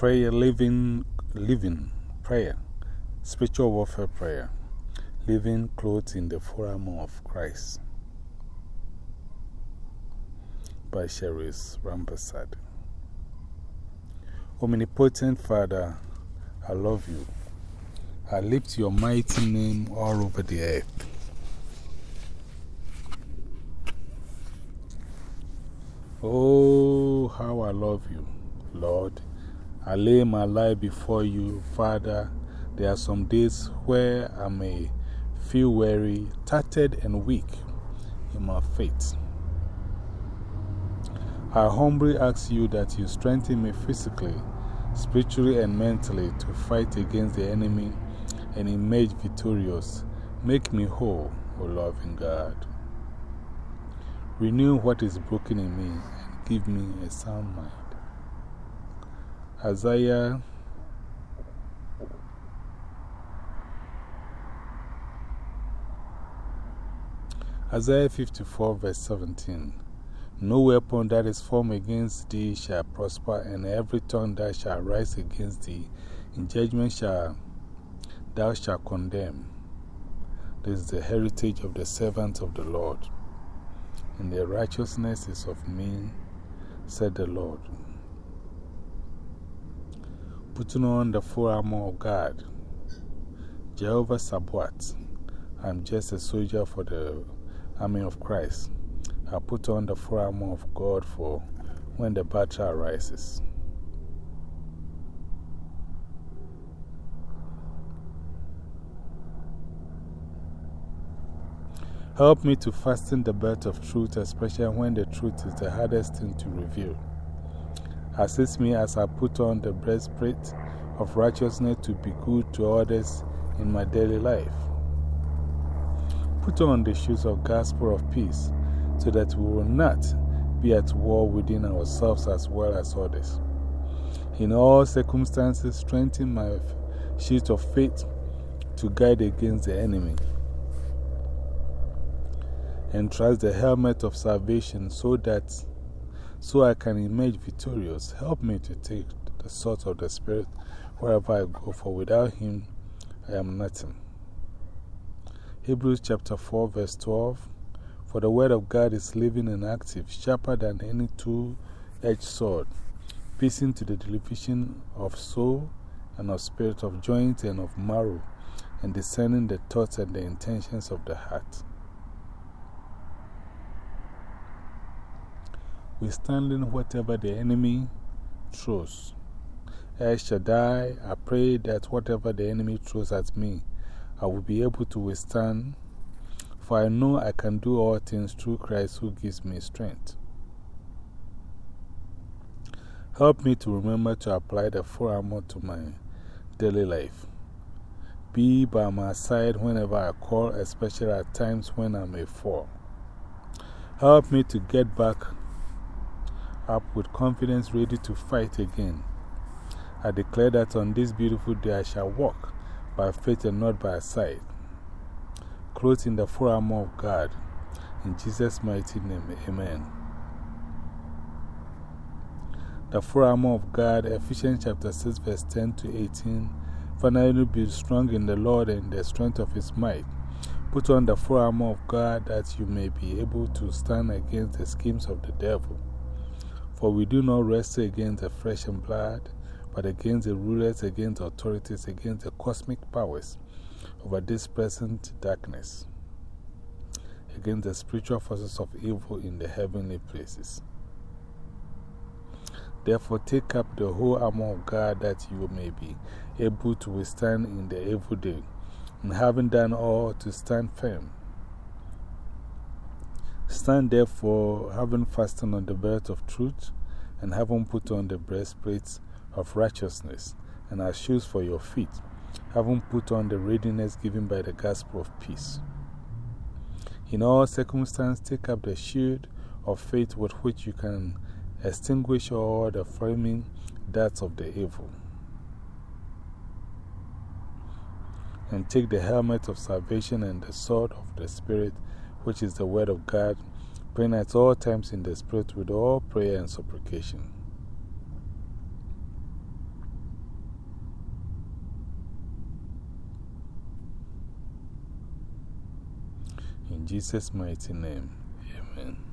prayer, living, living prayer, spiritual warfare prayer, living clothed in the full armor of Christ by Cherise Rampersad. Omnipotent Father, I love you. I lift your mighty name all over the earth. Oh, how I love you, Lord. I lay my life before you, Father. There are some days where I may feel weary, tattered, and weak in my faith. I humbly ask you that you strengthen me physically, spiritually, and mentally to fight against the enemy and emerge victorious. Make me whole, O loving God. Renew what is broken in me and give me a sound mind. Isaiah Isaiah 54 verse 17 No weapon that is formed against thee shall prosper, and every tongue that shall rise against thee in judgment shall thou shalt condemn. This is the heritage of the servants of the Lord, and their righteousness is of me, said the Lord. Putting on the full armor of God, Jehovah Sabaoth, I'm just a soldier for the army of Christ. I put on the full armor of God for when the battle arises. Help me to fasten the belt of truth, especially when the truth is the hardest thing to reveal. Assist me as I put on the breastplate of righteousness to be good to others in my daily life. Put on the shoes of gospel of peace so that we will not be at war within ourselves as well as others. In all circumstances, strengthen my sheet of faith to guide against the enemy and trust the helmet of salvation so that so I can emerge victorious. Help me to take the sword of the Spirit wherever I go, for without Him I am nothing. Hebrews chapter 4, verse 12 For the word of God is living and active, sharper than any two edged sword, piercing to the division of soul and of spirit, of joint and of marrow, and discerning the thoughts and the intentions of the heart. Withstanding whatever the enemy throws. El Shaddai, I pray that whatever the enemy throws at me, I will be able to withstand, for I know I can do all things through Christ who gives me strength. Help me to remember to apply the full armor to my daily life. Be by my side whenever I call, especially at times when I may fall. Help me to get back up with confidence, ready to fight again. I declare that on this beautiful day I shall walk by faith and not by sight, clothed in the full armor of God. In Jesus' mighty name, amen. The full armor of God, Ephesians chapter 6, verse 10 to 18. Finally, be strong in the Lord and the strength of his might. Put on the full armor of God that you may be able to stand against the schemes of the devil. For we do not wrestle against the flesh and blood, but against the rulers, against authorities, against the cosmic powers over this present darkness, against the spiritual forces of evil in the heavenly places. Therefore, take up the whole armor of God that you may be able to withstand in the evil day, and having done all, to stand firm. Stand therefore, having fastened on the belt of truth, and having put on the breastplate of righteousness, and as shoes for your feet, having put on the readiness given by the gospel of peace. In all circumstances, take up the shield of faith with which you can extinguish all the flaming darts of the evil. And take the helmet of salvation and the sword of the Spirit which is the Word of God, praying at all times in the Spirit with all prayer and supplication. In Jesus' mighty name, amen.